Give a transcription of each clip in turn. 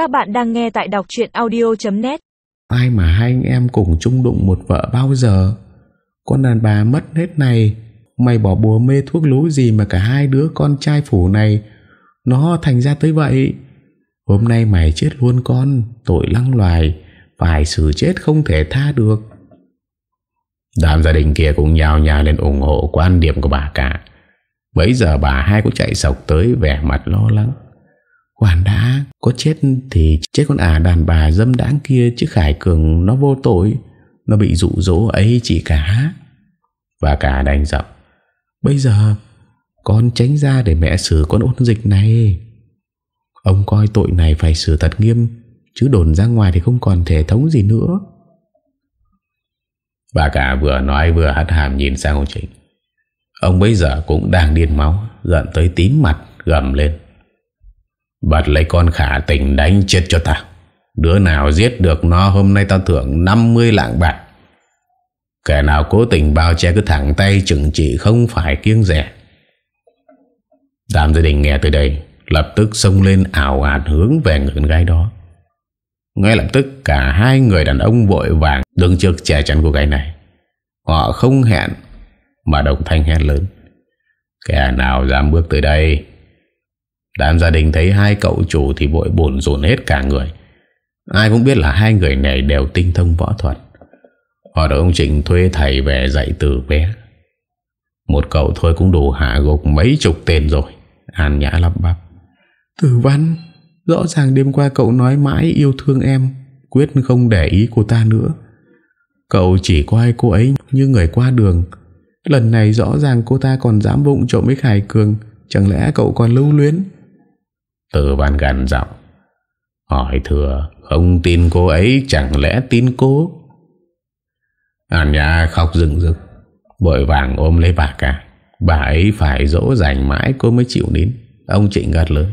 Các bạn đang nghe tại đọc chuyện audio.net Ai mà hai anh em cùng chung đụng một vợ bao giờ? Con đàn bà mất hết này Mày bỏ bùa mê thuốc lú gì mà cả hai đứa con trai phủ này Nó thành ra tới vậy? Hôm nay mày chết luôn con Tội lăng loài Phải xử chết không thể tha được. Đám gia đình kia cũng nhào nhào lên ủng hộ quan điểm của bà cả. Bấy giờ bà hai cũng chạy sọc tới vẻ mặt lo lắng Quản đã Có chết thì chết con ả đàn bà dâm đáng kia, Chứ Khải Cường nó vô tội. Nó bị dụ dỗ ấy chỉ cả và cả đành giọng. Bây giờ Con tránh ra để mẹ xử con ôn dịch này. Ông coi tội này phải xử thật nghiêm, Chứ đồn ra ngoài thì không còn thể thống gì nữa. Bà cả vừa nói vừa hắt hàm nhìn sang ông Trịnh. Ông bây giờ cũng đang điên máu, Giận tới tím mặt, gầm lên. Bật lấy con khả tình đánh chết cho ta. Đứa nào giết được nó, Hôm nay tao thưởng 50 lạng bạc. Kẻ nào cố tình bao che cứ thẳng tay chừng trị không phải kiêng rẻ. Đám gia đình nghe từ đây, Lập tức xông lên ảo ạt hướng về người con gái đó. Ngay lập tức, cả hai người đàn ông vội vàng Đứng trước che chắn cô gái này. Họ không hẹn, Mà đồng thanh hẹn lớn. Kẻ nào dám bước tới đây? Đám gia đình thấy hai cậu chủ Thì vội bồn rồn hết cả người. Ai cũng biết là hai người này đều tinh thông võ thuật. Họ đã ông Trịnh thuê thầy về dạy từ bé. Một cậu thôi cũng đủ hạ gục mấy chục tên rồi. An nhã lắp bắp. Tử văn, Rõ ràng đêm qua cậu nói mãi yêu thương em, Quyết không để ý cô ta nữa. Cậu chỉ coi cô ấy như người qua đường. Lần này rõ ràng cô ta còn dám vụng trộm với Khải Cường, Chẳng lẽ cậu còn lưu luyến? Từ văn gần giọng, Hỏi thừa, Không tin cô ấy chẳng lẽ tin cô? An nhà khóc rừng rực Bội vàng ôm lấy bà cả. Bà ấy phải dỗ dành mãi cô mới chịu nín. Ông Trịnh gắt lớn,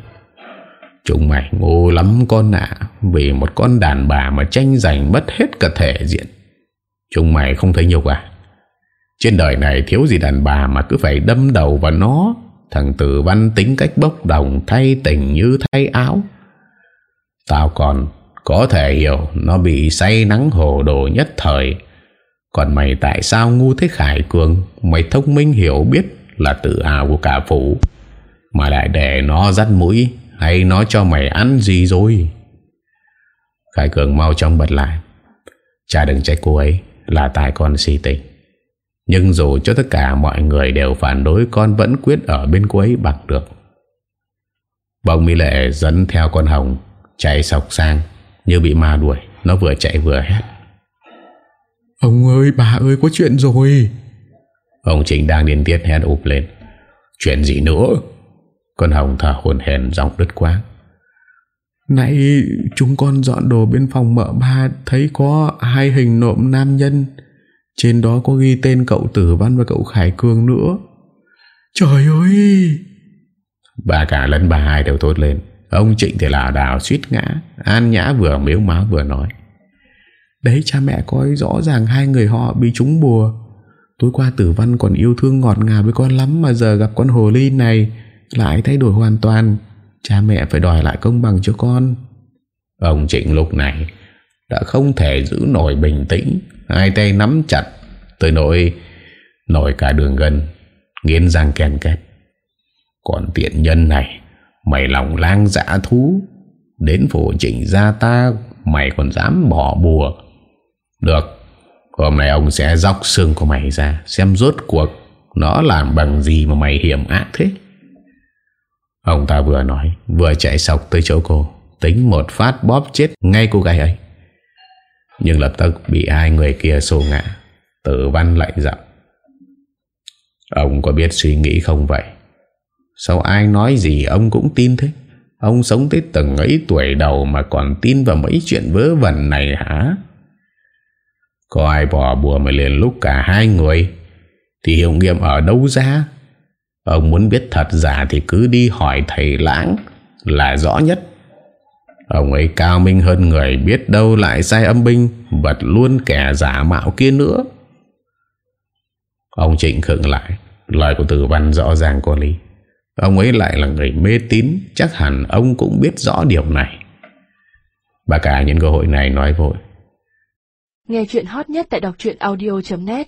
Chúng mày ngu lắm con ạ, Vì một con đàn bà mà tranh giành mất hết cả thể diện. Chúng mày không thấy nhiều à? Trên đời này thiếu gì đàn bà mà cứ phải đâm đầu vào nó. Thằng tử văn tính cách bốc đồng, Thay tình như thay áo. Tao còn có thể hiểu Nó bị say nắng hồ đồ nhất thời. Còn mày tại sao ngu thế Khải Cường? Mày thông minh hiểu biết Là tự hào của cả phủ. Mà lại để nó dắt mũi, Hay nó cho mày ăn gì rồi? Khải Cường mau trong bật lại. Cha đừng trách cô ấy, Là tại con si tình. Nhưng dù cho tất cả mọi người đều phản đối Con vẫn quyết ở bên cô ấy bằng được. Bông Mỹ Lệ dẫn theo con Hồng Chạy sọc sang Như bị ma đuổi. Nó vừa chạy vừa hét. Ông ơi bà ơi có chuyện rồi. Ông Trịnh đang điên tiết hét ụp lên. Chuyện gì nữa? Con Hồng thở hồn hèn giọng đứt quáng Nãy chúng con dọn đồ bên phòng mợ ba Thấy có hai hình nộm nam nhân Trên đó có ghi tên cậu Tử Văn và cậu Khải Cường nữa. Trời ơi! Bà cả lẫn bà hai đều tốt lên. Ông Trịnh thì là đào suýt ngã. An Nhã vừa miếu máu vừa nói. Đấy cha mẹ coi rõ ràng hai người họ bị trúng bùa. Tối qua tử văn còn yêu thương ngọt ngào với con lắm Mà giờ gặp con hồ ly này Lại thay đổi hoàn toàn. Cha mẹ phải đòi lại công bằng cho con. Ông Trịnh lúc này Đã không thể giữ nổi bình tĩnh Hai tay nắm chặt, Tới nỗi Nổi cả đường gần Nghiến răng kèn két. Còn tiện nhân này, Mày lòng lang dã thú, Đến phủ chỉnh gia ta, Mày còn dám bỏ bùa. Được, Hôm nay ông sẽ dọc xương của mày ra, Xem rốt cuộc Nó làm bằng gì mà mày hiểm ác thế. Ông ta vừa nói, Vừa chạy sọc tới chỗ cô, Tính một phát bóp chết ngay cô gái ấy. Nhưng lập tức bị hai người kia xô ngã, Tử văn lạnh giọng. Ông có biết suy nghĩ không vậy? Sao ai nói gì ông cũng tin thế? Ông sống tới từng ấy tuổi đầu Mà còn tin vào mấy chuyện vớ vẩn này hả? Có ai bỏ bùa mà liền lúc cả hai người? Thì hiệu nghiệm ở đâu ra? Ông muốn biết thật giả Thì cứ đi hỏi thầy lãng Là rõ nhất. Ông ấy cao minh hơn người Biết đâu lại sai âm binh, Vật luôn kẻ giả mạo kia nữa. Ông Trịnh khựng lại, Lời của tử văn rõ ràng có lý. Ông ấy lại là người mê tín, Chắc hẳn ông cũng biết rõ điều này. Bà cả nhân cơ hội này nói vội. Nghe chuyện hot nhất tại đọc audio.net